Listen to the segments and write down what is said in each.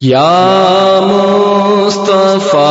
یا مصطفیٰ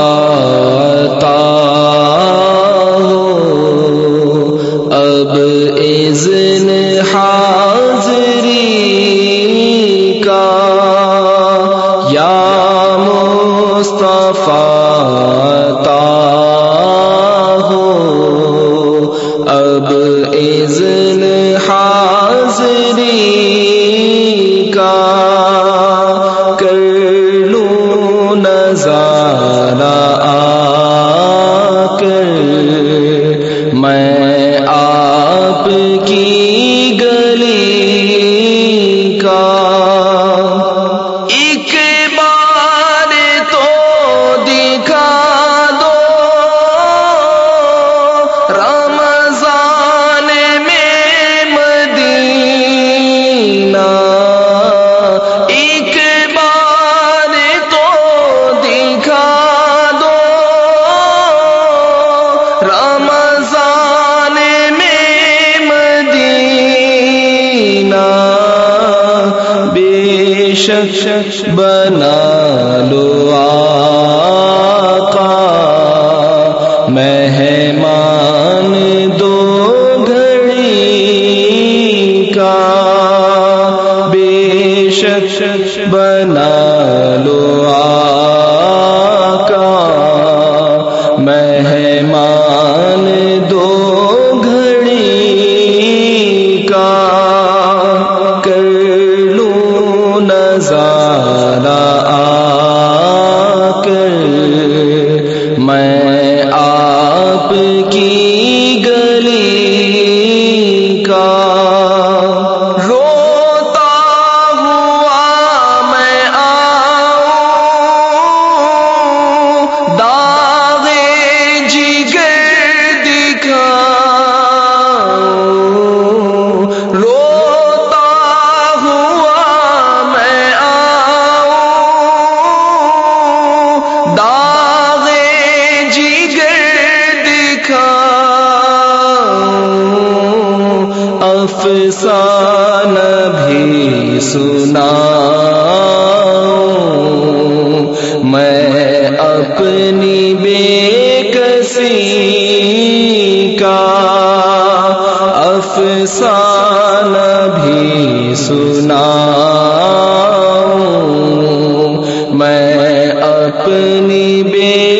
شخص بنا لو آقا۔ مہمان دو گھڑی کا۔ بے شخص بنا لو آقا۔ نظارہ سنا میں اپنی بے کسی کا افسانہ بھی سنا میں اپنی بے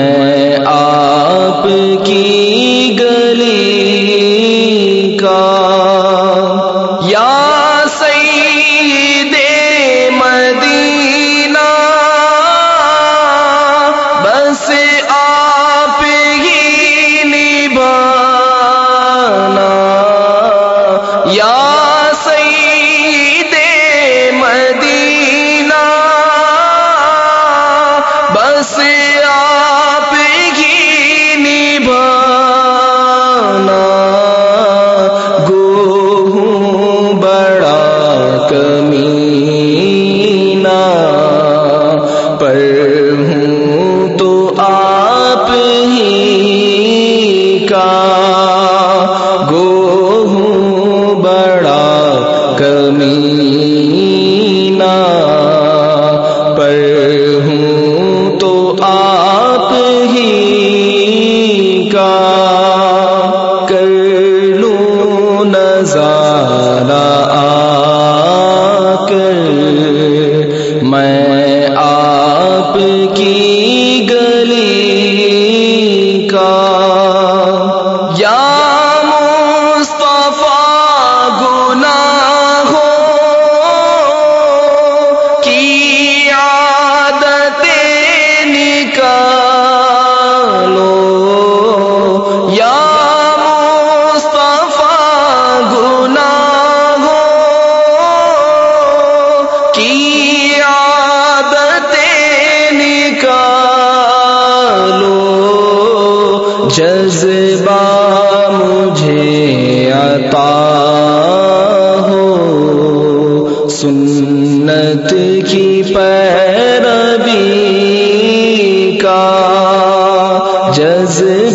ہیں جذبہ مجھے عطا ہو۔ سنت کی پیروی کا جذبہ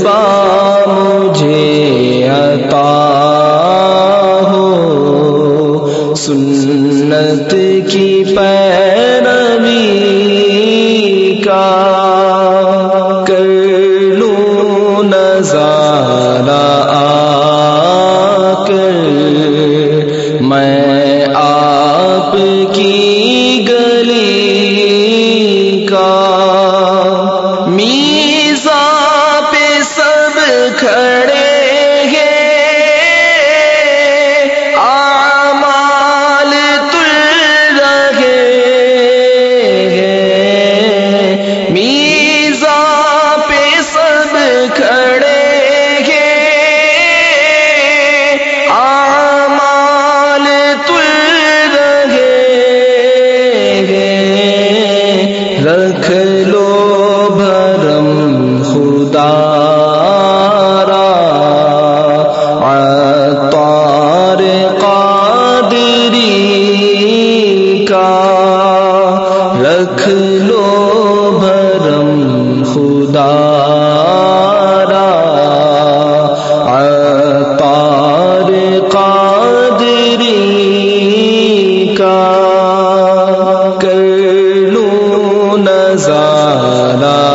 رکھ لو بھرم خدا را۔ عطار قادری کا۔ رکھ لو بھرم خدا لوں نظارہ